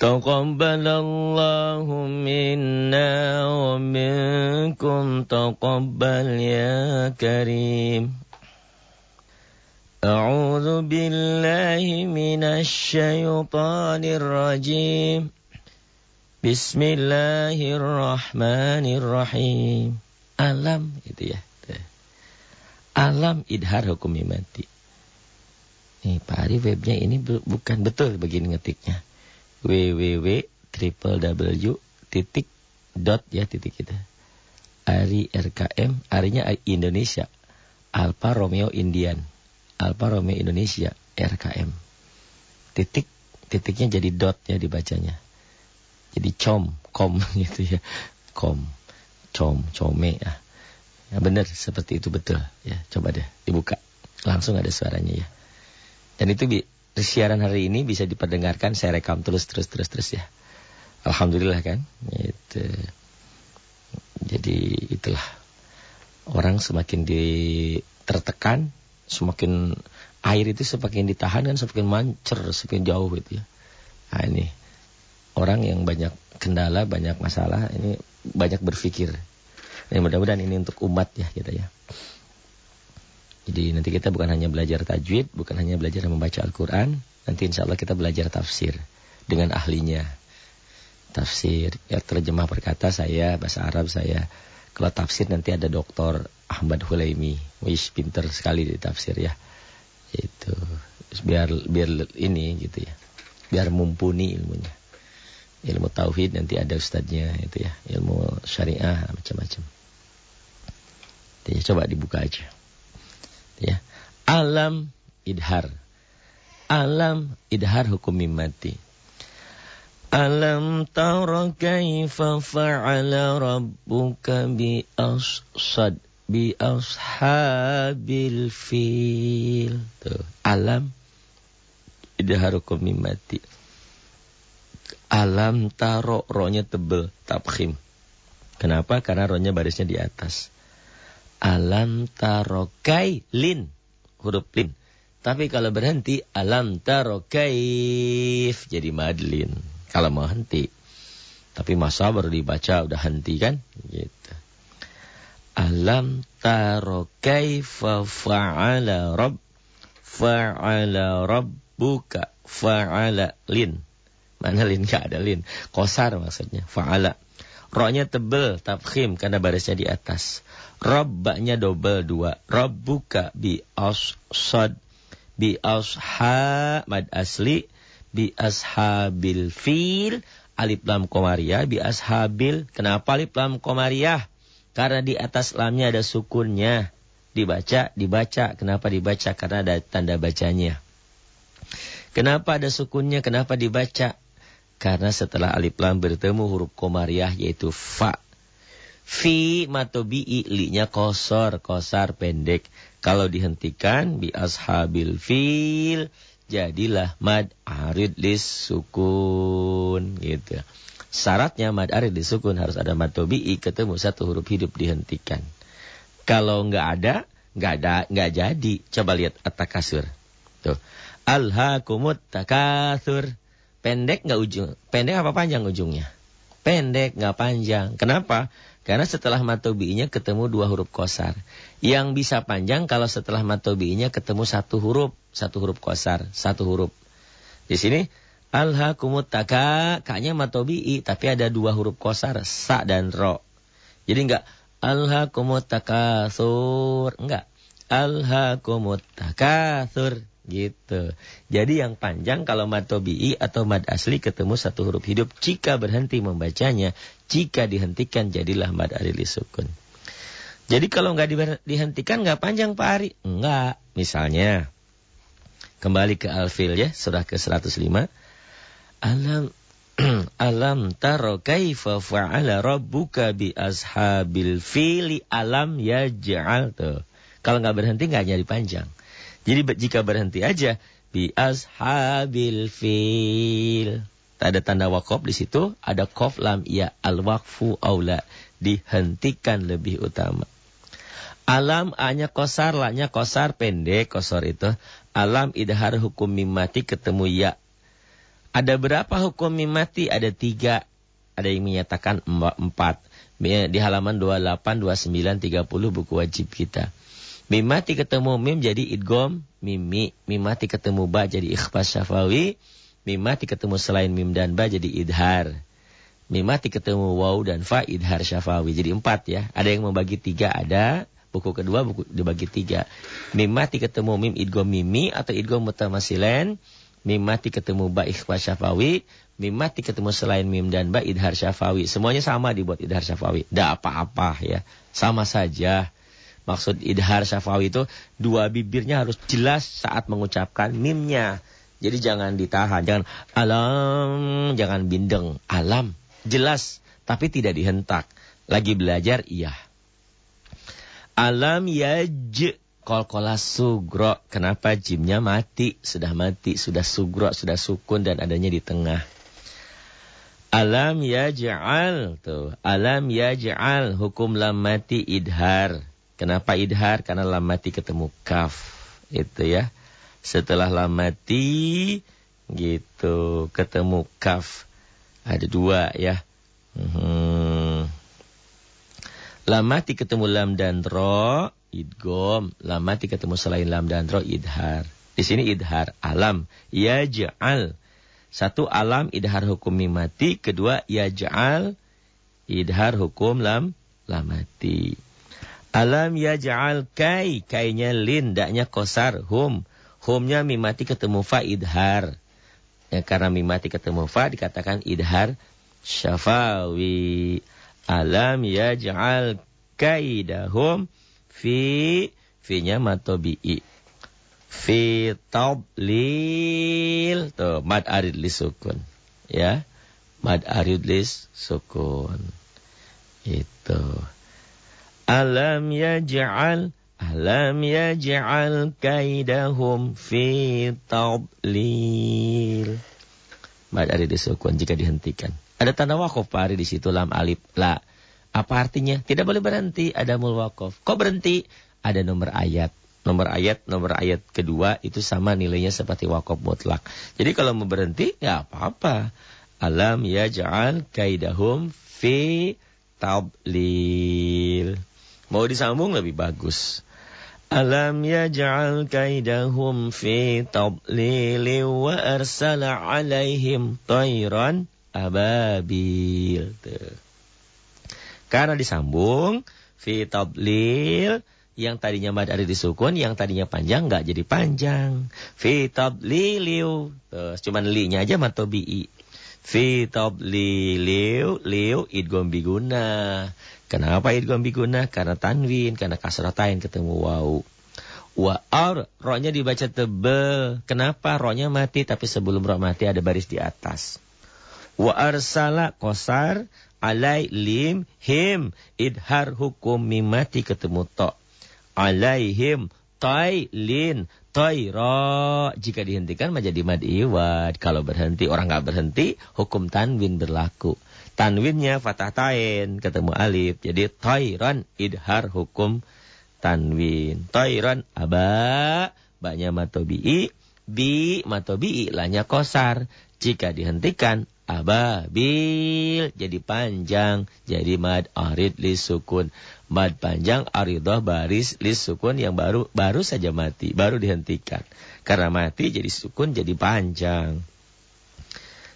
تقبل الله منا ومنكم تقبل يا كريم أعوذ بالله من الشيطان الرجيم بسم الله الرحمن الرحيم alam itu ya alam idhar hukum mati nih Pak Ari webnya ini bukan betul begini ngetiknya www triple w titik dot ya titik kita. Ari RKM Arinya Indonesia. Alfa Romeo Indian. Alfa Romeo Indonesia RKM titik titiknya jadi dot ya dibacanya. Jadi com kom gitu ya. Kom com come ya. Ya benar seperti itu betul ya. Coba deh dibuka. Langsung ada suaranya ya. Dan itu bi siaran hari ini bisa diperdengarkan saya rekam terus terus terus terus ya. Alhamdulillah kan. Itu. Jadi itulah orang semakin di tertekan, semakin air itu semakin ditahan kan semakin mancer, semakin jauh gitu ya. Nah ini orang yang banyak kendala, banyak masalah, ini banyak berpikir. Dan mudah-mudahan ini untuk umat ya kita ya. Jadi nanti kita bukan hanya belajar tajwid, bukan hanya belajar membaca Al-Quran. Nanti insya Allah kita belajar tafsir dengan ahlinya. Tafsir, ya terjemah berkata saya, bahasa Arab saya. Kalau tafsir nanti ada doktor Ahmad Hulaimi. Wis pinter sekali di tafsir ya. Itu biar biar ini gitu ya. Biar mumpuni ilmunya. Ilmu tauhid nanti ada ustadznya itu ya. Ilmu syariah macam-macam. Coba dibuka aja ya. Alam idhar. Alam idhar hukum mati. Alam tara kaifa fa'ala rabbuka bi asad bi ashabil fil. Tuh, alam idhar hukum mati. Alam taro rohnya tebel, tabkhim. Kenapa? Karena rohnya barisnya di atas alam tarokai lin. Huruf lin. Tapi kalau berhenti alam tarokaif. Jadi madlin. Kalau mau henti. Tapi masa baru dibaca udah henti kan? Gitu. Alam fa fa'ala rabb fa'ala rabbuka. Fa'ala lin. Mana lin? Gak ada lin. Kosar maksudnya. Fa'ala Rohnya tebel, tafkhim karena barisnya di atas. Rabbanya double dua. Rabbuka bi sad bi asha mad asli bi ashabil fil alif lam komariah bi ashabil. Kenapa alif lam komariah? Karena di atas lamnya ada sukunnya. Dibaca, dibaca. Kenapa dibaca? Karena ada tanda bacanya. Kenapa ada sukunnya? Kenapa dibaca? Karena setelah alif lam bertemu huruf komariah yaitu fa Fi matobi'i li-nya kosor, kosar pendek. Kalau dihentikan bi ashabil fil jadilah mad arid lis sukun gitu. Syaratnya mad arid lis sukun harus ada matobi'i ketemu satu huruf hidup dihentikan. Kalau nggak ada, nggak ada, nggak jadi. Coba lihat at-takasur. Tuh. Alhaakumut. Pendek nggak ujung? Pendek apa panjang ujungnya? Pendek nggak panjang. Kenapa? Karena setelah matobi'inya ketemu dua huruf kosar. Yang bisa panjang kalau setelah matobi'inya ketemu satu huruf. Satu huruf kosar. Satu huruf. Di sini. Alha kumut taka. Kaknya matobi'i. Tapi ada dua huruf kosar. Sa dan ro. Jadi enggak. Alha kumut sur. Enggak. Alha kumut sur. Gitu. Jadi yang panjang kalau mad tobi'i atau mad asli ketemu satu huruf hidup. Jika berhenti membacanya, jika dihentikan jadilah mad arili sukun. Jadi kalau nggak dihentikan nggak panjang Pak Ari. Enggak. Misalnya, kembali ke Alfil ya, surah ke 105. Alam alam taro kaifa fa'ala rabbuka bi ashabil fili alam yaj'al tuh. Kalau nggak berhenti nggak jadi panjang. Jadi jika berhenti aja bi ashabil fil. Tak ada tanda wakaf di situ, ada kof lam ya al wakfu aula dihentikan lebih utama. Alam hanya kosar, lahnya kosar pendek, kosor itu. Alam idhar hukum mimati ketemu ya. Ada berapa hukum mim mati? Ada tiga. Ada yang menyatakan empat. Di halaman 28, 29, 30 buku wajib kita. Mim mati ketemu mim jadi idgom mimi. Mim mati ketemu ba jadi ikhfas syafawi. Mim mati ketemu selain mim dan ba jadi idhar. Mim mati ketemu waw dan fa idhar syafawi. Jadi empat ya. Ada yang membagi tiga, ada. Buku kedua buku dibagi tiga. Mim mati ketemu mim idgom mimi atau idgom mutamasilen. Mim mati ketemu ba ikhfa syafawi. Mim mati ketemu selain mim dan ba idhar syafawi. Semuanya sama dibuat idhar syafawi. Tidak apa-apa ya. Sama saja. Maksud idhar syafawi itu dua bibirnya harus jelas saat mengucapkan mimnya. Jadi jangan ditahan. Jangan alam, jangan bindeng. Alam. Jelas. Tapi tidak dihentak. Lagi belajar, iya. Alam yaj kolkola sugro. Kenapa jimnya mati? Sudah mati, sudah sugro, sudah sukun dan adanya di tengah. Alam yaj'al tuh. Alam yaj'al hukum lam mati idhar. Kenapa idhar? Karena lam mati ketemu kaf. Itu ya. Setelah lam mati gitu ketemu kaf. Ada dua ya. Hmm. Lam mati ketemu lam dan ro idgom. Lam mati ketemu selain lam dan ro idhar. Di sini idhar alam ya ja'al. Satu alam idhar hukum mimati, kedua ya ja'al idhar hukum lam lam mati. Alam ya ja'al kai, kainya lin, daknya kosar, hum. Humnya mimati ketemu fa idhar. Ya, karena mimati ketemu fa dikatakan idhar syafawi. Alam ya ja'al kaidahum fi fi-nya matobi'i. Fi tablil. Tuh, mad arid li sukun. Ya. Mad arid li sukun. Itu. Alam yaj'al Alam yaj'al kaidahum fi tablil. Mad arid li sukun jika dihentikan. Ada tanda wakaf Pak Ari di situ lam alif la. Apa artinya? Tidak boleh berhenti, ada mul wakaf. Kok berhenti? Ada nomor ayat. Nomor ayat, nomor ayat kedua itu sama nilainya seperti wakaf mutlak. Jadi kalau mau berhenti, ya apa-apa. Alam ya ja'al kaidahum fi tablil. Mau disambung lebih bagus. Alam ya ja'al kaidahum fi tablil wa arsala alaihim tayran ababil. Karena disambung fi tablil yang tadinya mad ada disukun, yang tadinya panjang nggak jadi panjang. Fi tabliliu. Terus cuman li-nya aja matobi'i. Fi tabliliu liu idgham biguna. Kenapa idgham biguna? Karena tanwin, karena kasratain ketemu wau. Wa ar, rohnya dibaca tebel. Kenapa? Rohnya mati tapi sebelum roh mati ada baris di atas. Wa arsala kosar alai lim him idhar hukum mimati ketemu to alaihim tai lin tai ra jika dihentikan menjadi mad iwad. Kalau berhenti orang nggak berhenti hukum tanwin berlaku. Tanwinnya fathah tain ketemu alif. Jadi tairan idhar hukum tanwin. Tairan aba banyak matobi'i bi matobi'i lanya kosar. Jika dihentikan ababil. Jadi panjang jadi mad arid li sukun mad panjang aridah baris li sukun yang baru baru saja mati baru dihentikan. Karena mati jadi sukun jadi panjang.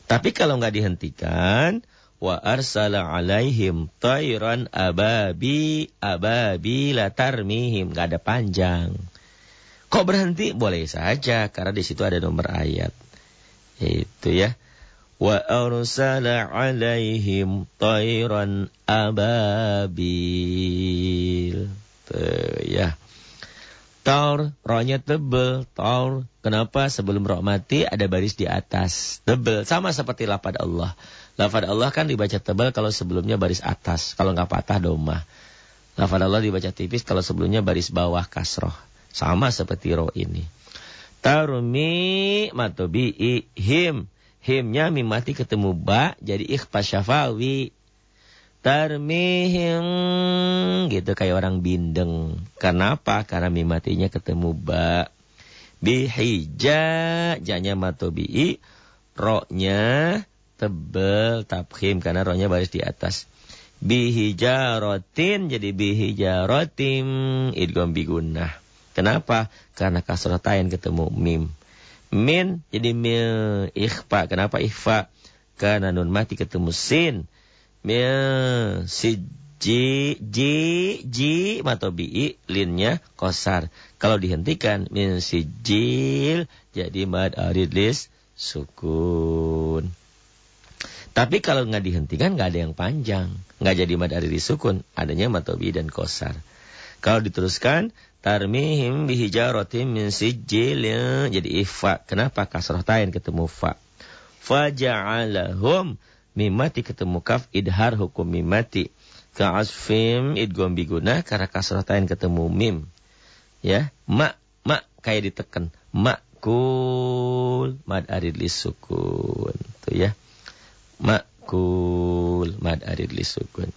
Tapi kalau nggak dihentikan wa arsala alaihim tayran ababi ababi latarmihim nggak ada panjang. Kok berhenti? Boleh saja karena di situ ada nomor ayat. Itu ya alaihim tayran ababil. Tuh, ya. Taur, rohnya tebel, taur. Kenapa? Sebelum roh mati ada baris di atas. Tebel, sama seperti lapad Allah. Lapad Allah kan dibaca tebal kalau sebelumnya baris atas. Kalau nggak patah domah. Lafad Allah dibaca tipis kalau sebelumnya baris bawah kasroh. Sama seperti roh ini. Tarumi matobi him Himnya mimati ketemu ba jadi ikhfa syafawi. Tarmihim gitu kayak orang bindeng. Kenapa? Karena mimatinya ketemu ba. Bihija janya matobi'i Roknya tebel tabkhim karena rohnya baris di atas. Bihijarotin jadi bihijarotim idgom bigunah. Kenapa? Karena kasrotain ketemu mim. Min jadi mil ikhfa. Kenapa ikhfa? Karena nun mati ketemu sin. Mil si ji ji ji matobi'i linnya kosar. Kalau dihentikan min sijil jadi mad aridlis sukun. Tapi kalau nggak dihentikan nggak ada yang panjang, nggak jadi mad ariri sukun, adanya matobi dan kosar. Kalau diteruskan tarmihim bihijaratim min sijil jadi ifa. Kenapa kasrah tain ketemu fa? Faja'alahum mimati ketemu kaf idhar hukum mimati. Ka'asfim idgom biguna karena kasrah tain ketemu mim. Ya, mak mak kayak ditekan. Makul mad arid sukun. Tuh ya makul mad arid lisukun.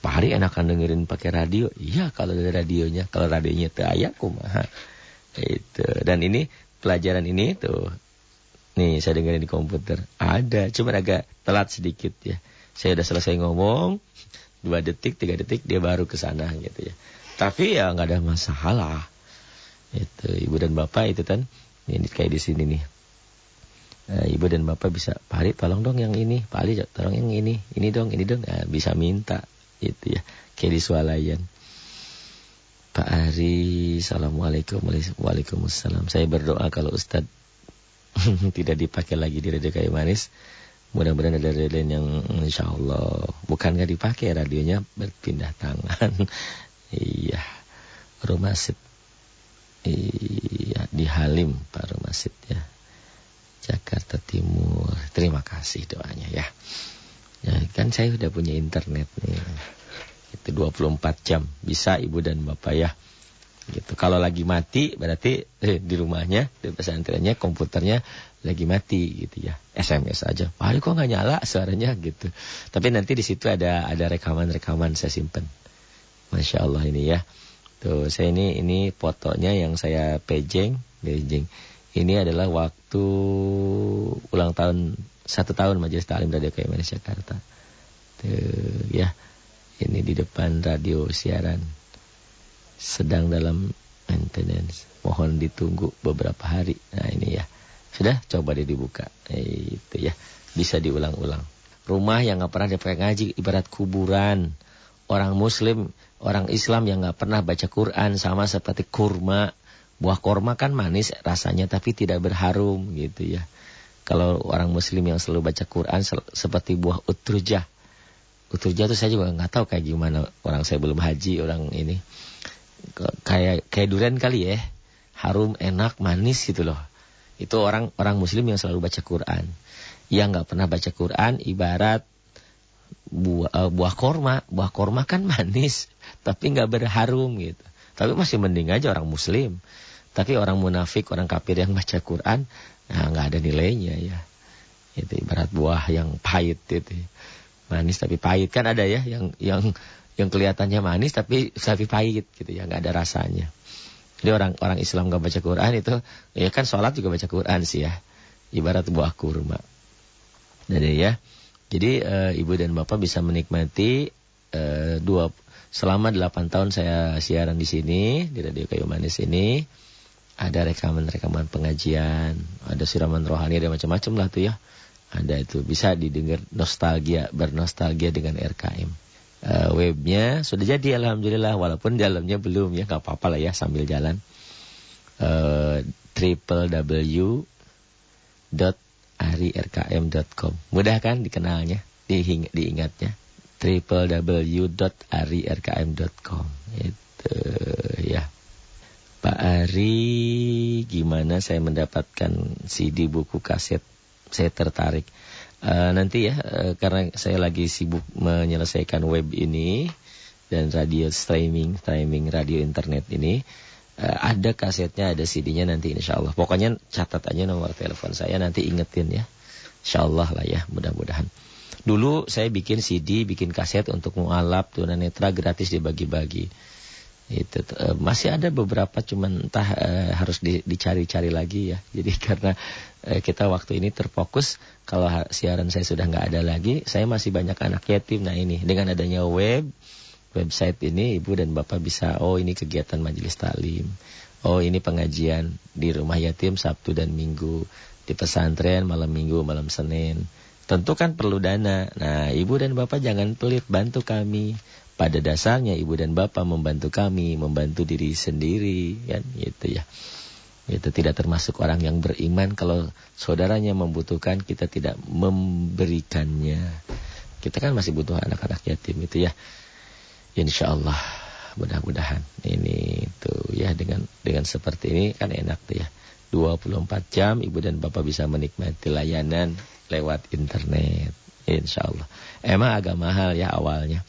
Pak Hari enakan dengerin pakai radio. Iya kalau ada radionya. Kalau radionya tuh ayah kumaha. Itu. Dan ini pelajaran ini tuh. Nih saya dengerin di komputer. Ada. Cuma agak telat sedikit ya. Saya udah selesai ngomong. Dua detik, tiga detik dia baru ke sana gitu ya. Tapi ya nggak ada masalah. Itu ibu dan bapak itu kan. Ini kayak di sini nih e, ibu dan bapak bisa Pak tolong dong yang ini Pak Ali tolong yang ini ini dong ini dong nah, bisa minta itu ya. Kayak di swalayan Pak Ari Assalamualaikum Waalaikumsalam. Saya berdoa kalau Ustadz tidak dipakai lagi di radio kayu manis. Mudah-mudahan ada radio lain yang insya Allah bukan dipakai radionya berpindah tangan. Iya Rumasit iya di Halim Pak Rumasit ya. Jakarta Timur. Terima kasih doanya ya. Ya kan saya sudah punya internet nih. Itu 24 jam bisa Ibu dan Bapak ya. Gitu. Kalau lagi mati berarti eh, di rumahnya, di pesantrennya komputernya lagi mati gitu ya. SMS aja. Pak kok nggak nyala suaranya gitu. Tapi nanti di situ ada ada rekaman-rekaman saya simpen. Masya Allah ini ya. Tuh saya ini ini fotonya yang saya pejeng, pejeng. Ini adalah waktu ulang tahun satu tahun Majelis Taklim Radio KMN Jakarta. Tuh, ya, ini di depan radio siaran sedang dalam maintenance. Mohon ditunggu beberapa hari. Nah ini ya, sudah coba deh dibuka. Itu ya, bisa diulang-ulang. Rumah yang nggak pernah dipakai ngaji ibarat kuburan. Orang Muslim, orang Islam yang nggak pernah baca Quran sama seperti kurma Buah korma kan manis rasanya tapi tidak berharum gitu ya. Kalau orang muslim yang selalu baca Quran seperti buah utrujah. Utrujah itu saya juga nggak tahu kayak gimana orang saya belum haji orang ini. Kayak kayak durian kali ya. Harum, enak, manis gitu loh. Itu orang orang muslim yang selalu baca Quran. Yang nggak pernah baca Quran ibarat buah, uh, buah korma. Buah korma kan manis tapi nggak berharum gitu. Tapi masih mending aja orang muslim. Tapi orang munafik, orang kafir yang baca Quran, nah nggak ada nilainya ya. Itu ibarat buah yang pahit itu. Manis tapi pahit kan ada ya yang yang yang kelihatannya manis tapi tapi pahit gitu ya, nggak ada rasanya. Jadi orang orang Islam nggak baca Quran itu ya kan sholat juga baca Quran sih ya. Ibarat buah kurma. Jadi ya. Jadi e, ibu dan bapak bisa menikmati e, dua selama delapan tahun saya siaran di sini di Radio Kayu Manis ini ada rekaman-rekaman pengajian, ada siraman rohani, ada macam-macam lah tuh ya. Ada itu bisa didengar nostalgia, bernostalgia dengan RKM. Uh, eh, webnya sudah jadi alhamdulillah walaupun dalamnya belum ya nggak apa-apa lah ya sambil jalan. Uh, www.arirkm.com Mudah kan dikenalnya, diingatnya. www.arirkm.com Itu ya. Pak Ari, gimana saya mendapatkan CD buku kaset? Saya tertarik. Uh, nanti ya, uh, karena saya lagi sibuk menyelesaikan web ini dan radio streaming, streaming radio internet ini, uh, ada kasetnya, ada CD-nya nanti insya Allah. Pokoknya catat aja nomor telepon saya, nanti ingetin ya. Insya Allah lah ya, mudah-mudahan. Dulu saya bikin CD, bikin kaset untuk mualaf tunanetra gratis dibagi-bagi. Itu uh, masih ada beberapa cuman entah uh, harus di, dicari-cari lagi ya. Jadi karena uh, kita waktu ini terfokus kalau siaran saya sudah nggak ada lagi, saya masih banyak anak yatim. Nah ini dengan adanya web website ini ibu dan bapak bisa oh ini kegiatan majelis talim. Oh ini pengajian di rumah yatim Sabtu dan Minggu, di pesantren malam Minggu, malam Senin. Tentu kan perlu dana. Nah, ibu dan bapak jangan pelit bantu kami. Pada dasarnya ibu dan bapak membantu kami, membantu diri sendiri, kan gitu ya. Itu tidak termasuk orang yang beriman kalau saudaranya membutuhkan kita tidak memberikannya. Kita kan masih butuh anak-anak yatim itu ya. Insya Allah mudah-mudahan ini tuh ya dengan dengan seperti ini kan enak tuh ya. 24 jam ibu dan bapak bisa menikmati layanan lewat internet. Insya Allah. Emang agak mahal ya awalnya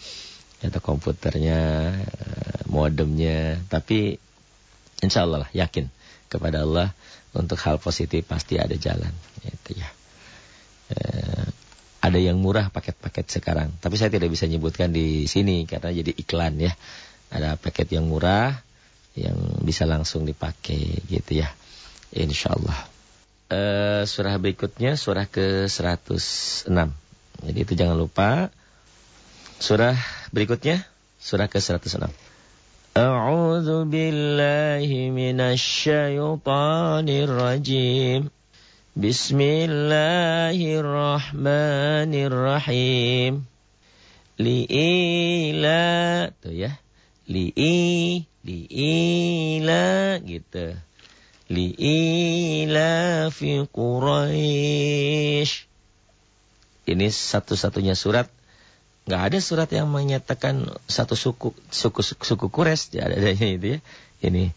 atau komputernya, eh, modemnya, tapi insya Allah lah, yakin kepada Allah untuk hal positif pasti ada jalan. Itu ya. E, ada yang murah paket-paket sekarang, tapi saya tidak bisa nyebutkan di sini karena jadi iklan ya. Ada paket yang murah yang bisa langsung dipakai gitu ya. Insya Allah. E, surah berikutnya surah ke 106. Jadi itu jangan lupa surah Berikutnya surah ke-106. A'udzu billahi minasyaitonir rajim. Bismillahirrahmanirrahim. Li'ila tuh ya. Li'i li'ila gitu. Li'ila fi Quraisy. Ini satu-satunya surat nggak ada surat yang menyatakan satu suku suku suku, suku Kures ya ada adanya itu ya. Ini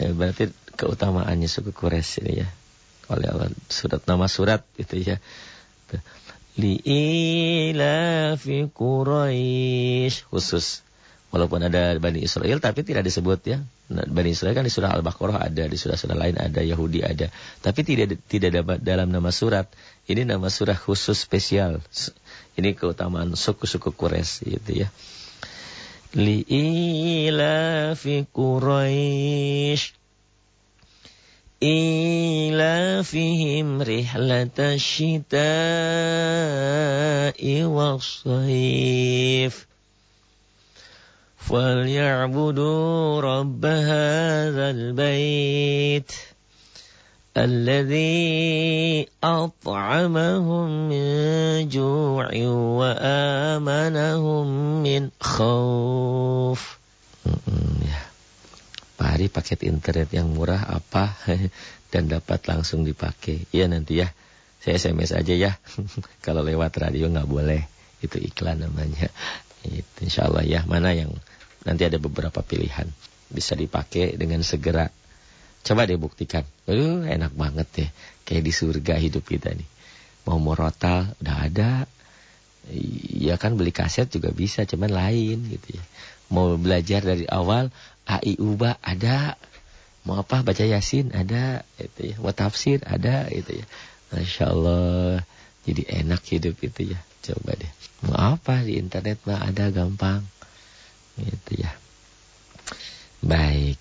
eh, berarti keutamaannya suku Kures ini ya. Oleh Allah surat nama surat itu ya. Li ila fi Quraisy khusus. Walaupun ada Bani Israel tapi tidak disebut ya. Nah, Bani Israel kan di surah Al-Baqarah ada di surah-surah lain ada Yahudi ada. Tapi tidak tidak dapat dalam nama surat. Ini nama surah khusus spesial ini keutamaan suku-suku Quraisy gitu ya. Li'ila fi Quraisy إيلافهم رحلة الشتاء والصيف فليعبدوا رب هذا البيت الذي أطعمهم من جوع وآمنهم من خوف ya. Pak Hari paket internet yang murah apa dan dapat langsung dipakai. Iya nanti ya. Saya SMS aja ya. Kalau lewat radio nggak boleh. Itu iklan namanya. Itu insya Allah ya. Mana yang nanti ada beberapa pilihan. Bisa dipakai dengan segera Coba deh buktikan. Aduh, enak banget ya. Kayak di surga hidup kita nih. Mau morotal, udah ada. Ya kan beli kaset juga bisa, cuman lain gitu ya. Mau belajar dari awal, AI Uba ada. Mau apa, baca Yasin ada. Gitu ya. Mau tafsir ada gitu ya. Masya Allah. Jadi enak hidup itu ya. Coba deh. Mau apa di internet mah ada gampang. Gitu ya. Baik.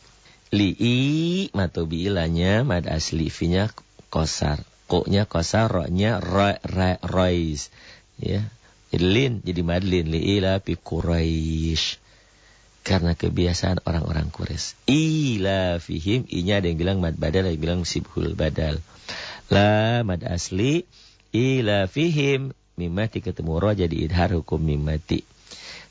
Li'i matobi ilanya mad asli finya kosar. Koknya kosar, roknya ro, ro, rois. Ya. Jadi lin, jadi madlin. Li'ila pi Quraisy. Karena kebiasaan orang-orang Quraisy. Ila fihim, inya ada yang bilang mad badal, ada yang bilang sibhul badal. La mad asli, ila fihim, mimati ketemu roh jadi idhar hukum mimati.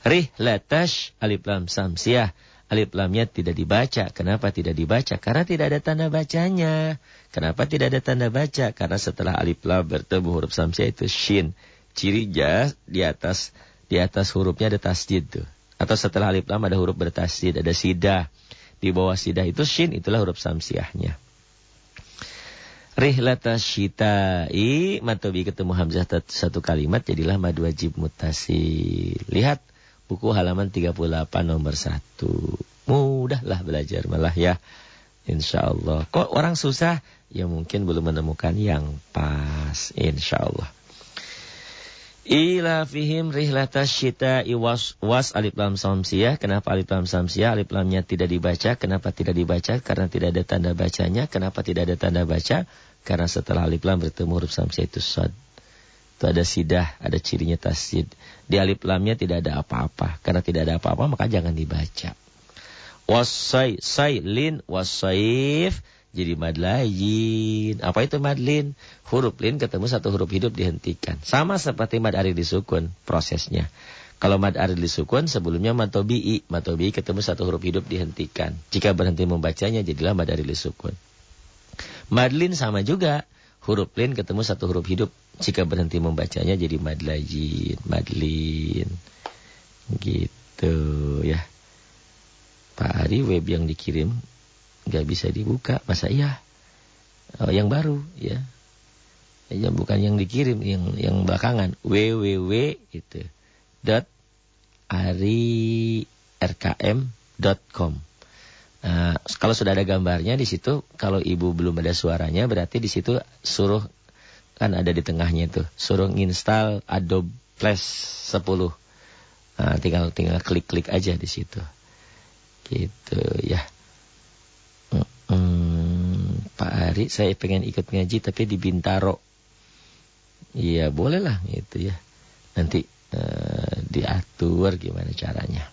Rih latash alif lam samsiah alif lamnya tidak dibaca. Kenapa tidak dibaca? Karena tidak ada tanda bacanya. Kenapa tidak ada tanda baca? Karena setelah alif lam bertemu huruf samsiah itu shin. Cirinya di atas di atas hurufnya ada tasjid tuh. Atau setelah alif lam ada huruf bertasjid, ada sidah. Di bawah sidah itu shin, itulah huruf samsiahnya. Rihlata syita'i matobi ketemu hamzah satu kalimat jadilah mad wajib mutasi. Lihat buku halaman 38 nomor 1. Mudahlah belajar malah ya. Insya Allah. Kok orang susah? Ya mungkin belum menemukan yang pas. Insya Allah. Ila fihim rihlatas syita iwas was alif lam samsiyah. Kenapa alif lam samsiyah? Alif lamnya tidak dibaca. Kenapa tidak dibaca? Karena tidak ada tanda bacanya. Kenapa tidak ada tanda baca? Karena setelah alif lam bertemu huruf samsiyah itu sad. Itu ada sidah, ada cirinya tasjid. Di alif lamnya tidak ada apa-apa. Karena tidak ada apa-apa maka jangan dibaca. Wasai, say, lin, wasaif jadi madlayin. Apa itu madlin? Huruf lin ketemu satu huruf hidup dihentikan. Sama seperti mad arid disukun prosesnya. Kalau mad arid disukun sebelumnya matobi'i. Matobi'i ketemu satu huruf hidup dihentikan. Jika berhenti membacanya jadilah mad arid disukun. Madlin sama juga. Huruf lin ketemu satu huruf hidup. Jika berhenti membacanya jadi madlayin. Madlin. Gitu ya. Pak Ari web yang dikirim nggak bisa dibuka masa iya oh, yang baru ya ya bukan yang dikirim yang yang belakangan www itu dot ari rkm.com Nah, kalau sudah ada gambarnya di situ, kalau ibu belum ada suaranya, berarti di situ suruh kan ada di tengahnya itu, suruh install Adobe Flash 10. Nah, tinggal tinggal klik-klik aja di situ. Gitu ya. Hmm, Pak Ari, saya pengen ikut ngaji tapi di Bintaro. Iya, bolehlah gitu ya. Nanti uh, diatur gimana caranya.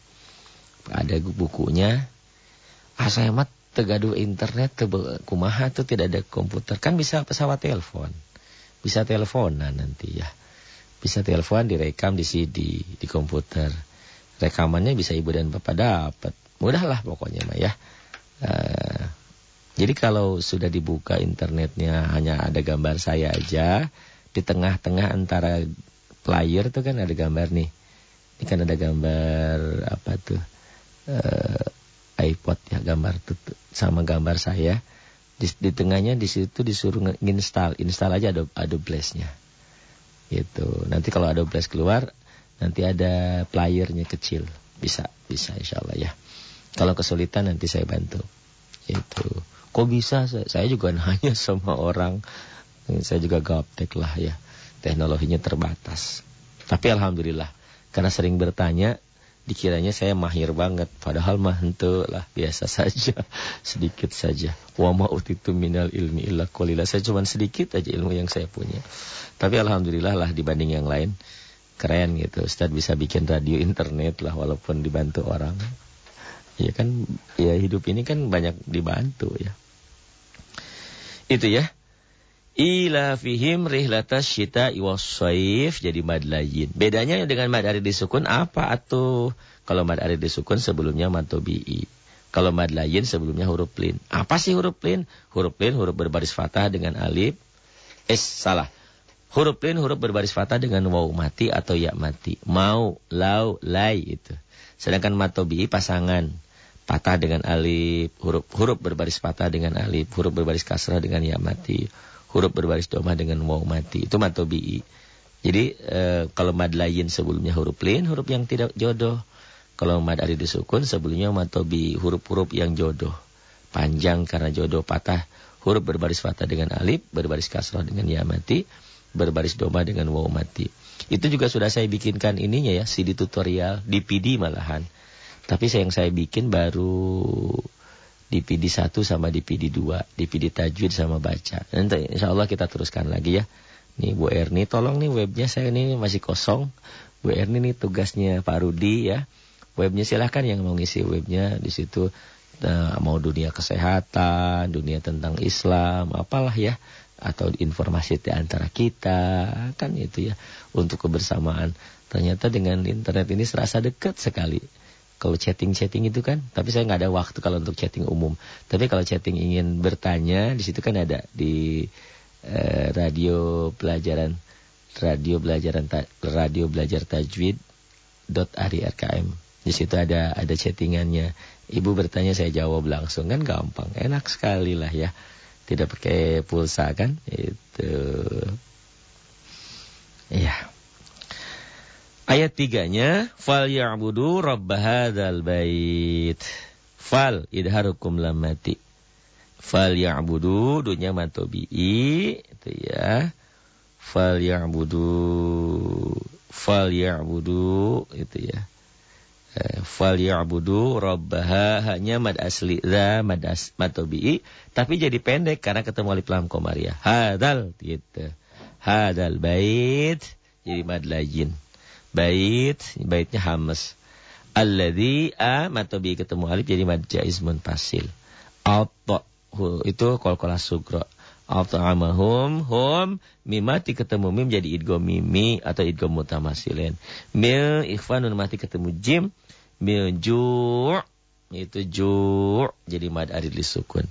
Ada bukunya. Ah, saya mat tegaduh internet ke kumaha tuh tidak ada komputer. Kan bisa pesawat telepon. Bisa teleponan nanti ya. Bisa telepon direkam di CD di komputer. Rekamannya bisa ibu dan bapak dapat. Mudahlah pokoknya mah ya. Uh, jadi kalau sudah dibuka internetnya hanya ada gambar saya aja, di tengah-tengah antara player tuh kan ada gambar nih. Ini kan ada gambar apa tuh? Uh, iPod ya gambar tuh sama gambar saya. Di, di tengahnya di situ disuruh install, install aja Adobe, Adobe Flash-nya. Gitu. Nanti kalau Adobe Flash keluar, nanti ada playernya kecil. Bisa, bisa insya Allah ya. Kalau kesulitan nanti saya bantu. Itu. Kok bisa? Saya juga nanya sama orang. Saya juga gaptek lah ya. Teknologinya terbatas. Tapi Alhamdulillah. Karena sering bertanya, dikiranya saya mahir banget. Padahal mah itu lah biasa saja. sedikit saja. Wa ma'utitu minal ilmi illa kolila. Saya cuma sedikit aja ilmu yang saya punya. Tapi Alhamdulillah lah dibanding yang lain. Keren gitu. Ustaz bisa bikin radio internet lah walaupun dibantu orang. Ya kan, ya hidup ini kan banyak dibantu ya. Itu ya. Ila fihim rihlatas syita iwasaif jadi mad layin. Bedanya dengan mad arid disukun apa atau kalau mad arid disukun sebelumnya mad tobi'i. Kalau mad layin sebelumnya huruf lin. Apa sih huruf lin? Huruf lin huruf berbaris fathah dengan alif. Eh salah. Huruf lin huruf berbaris fathah dengan waw mati atau ya mati. Mau, lau, lai itu. Sedangkan mad pasangan patah dengan alif, huruf huruf berbaris patah dengan alif, huruf berbaris kasrah dengan ya mati, huruf berbaris domah dengan waw mati. Itu matobi'i. Jadi e, kalau mad lain sebelumnya huruf lin, huruf yang tidak jodoh. Kalau mad ari disukun sebelumnya matobi huruf-huruf yang jodoh. Panjang karena jodoh patah, huruf berbaris patah dengan alif, berbaris kasrah dengan ya mati, berbaris domah dengan waw mati. Itu juga sudah saya bikinkan ininya ya, CD tutorial, DPD malahan. Tapi yang saya bikin baru DPD 1 sama DPD 2. DPD tajwid sama baca. Nanti insya Allah kita teruskan lagi ya. Nih Bu Erni, tolong nih webnya saya ini masih kosong. Bu Erni nih tugasnya Pak Rudi ya. Webnya silahkan yang mau ngisi webnya di situ. Nah, mau dunia kesehatan, dunia tentang Islam, apalah ya. Atau informasi di antara kita, kan itu ya. Untuk kebersamaan. Ternyata dengan internet ini serasa dekat sekali kalau chatting-chatting itu kan, tapi saya nggak ada waktu kalau untuk chatting umum. Tapi kalau chatting ingin bertanya, di situ kan ada di eh, radio pelajaran radio pelajaran radio belajar tajwid dot ari rkm. Di situ ada ada chattingannya. Ibu bertanya saya jawab langsung kan gampang, enak sekali lah ya. Tidak pakai pulsa kan? Itu. Iya. Ayat tiganya, fal ya'budu rabb hadzal bait. Fal idharukum lamati. Fal ya'budu dunya matobi'i itu ya. Fal ya'budu fal ya'budu itu ya eh, fal ya'budu rabbaha hanya mad asli za mad as mad tabi'i tapi jadi pendek karena ketemu alif lam komariah hadal gitu hadal bait jadi mad layin bait baitnya hamas. Alladzi a mad tabi'i ketemu alif jadi mad jaiz munfasil Auto itu kol-kola sugro. At'amahum hum mimati ketemu mim jadi idgham mimi atau idgham mutamasilin. Mil ikhfanun mati ketemu jim. Mil ju' itu ju' jadi mad arid sukun.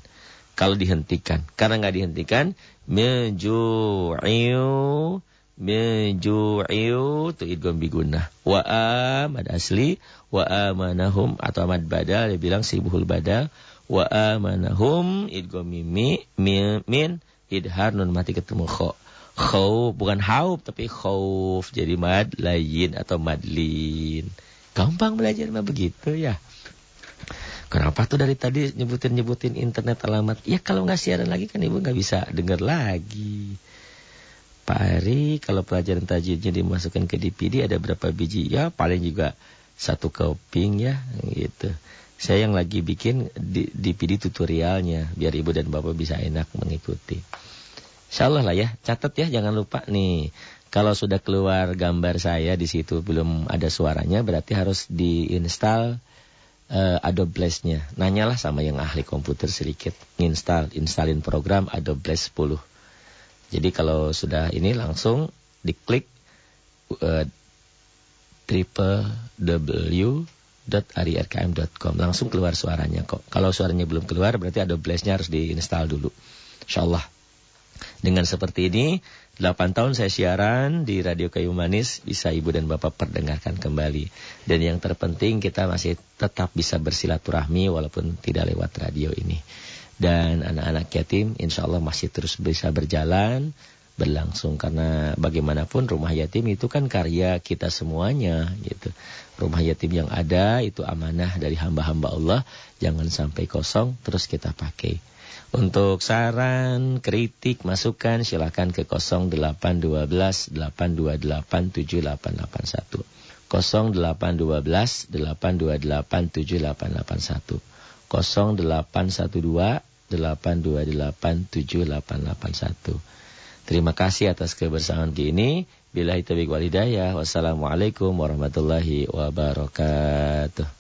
Kalau dihentikan, karena nggak dihentikan mil ju'iu ju'iu itu idgham bigunah. Wa a mad asli wa amanahum atau mad badal dia bilang sibuhul badal wa amanahum idgham mimi min, min idhar nun mati ketemu kho. Khauf bukan hauf tapi khauf jadi mad lain atau madlin. Gampang belajar mah begitu ya. Kenapa tuh dari tadi nyebutin-nyebutin internet alamat? Ya kalau nggak siaran lagi kan ibu nggak bisa dengar lagi. Pak Ari, kalau pelajaran tajwidnya dimasukkan ke DPD ada berapa biji? Ya paling juga satu keping ya gitu. Saya yang lagi bikin DVD tutorialnya biar ibu dan bapak bisa enak mengikuti. Insya Allah lah ya, catat ya jangan lupa nih. Kalau sudah keluar gambar saya di situ belum ada suaranya berarti harus diinstal uh, Adobe Flash-nya. Nanyalah sama yang ahli komputer sedikit. Install, installin program Adobe Flash 10. Jadi kalau sudah ini langsung diklik uh, W www.arirkm.com Langsung keluar suaranya kok. Kalau suaranya belum keluar berarti ada blastnya harus diinstal dulu. InsyaAllah. Dengan seperti ini, 8 tahun saya siaran di Radio Kayu Manis, bisa ibu dan bapak perdengarkan kembali. Dan yang terpenting kita masih tetap bisa bersilaturahmi walaupun tidak lewat radio ini. Dan anak-anak yatim insya Allah masih terus bisa berjalan, berlangsung. Karena bagaimanapun rumah yatim itu kan karya kita semuanya gitu rumah yatim yang ada itu amanah dari hamba-hamba Allah. Jangan sampai kosong terus kita pakai. Untuk saran, kritik, masukan silakan ke 0812 828 7881. 0812 828 7881. 0812 828 7881. Terima kasih atas kebersamaan ini. Bila itu wal hidayah. Wassalamualaikum warahmatullahi wabarakatuh.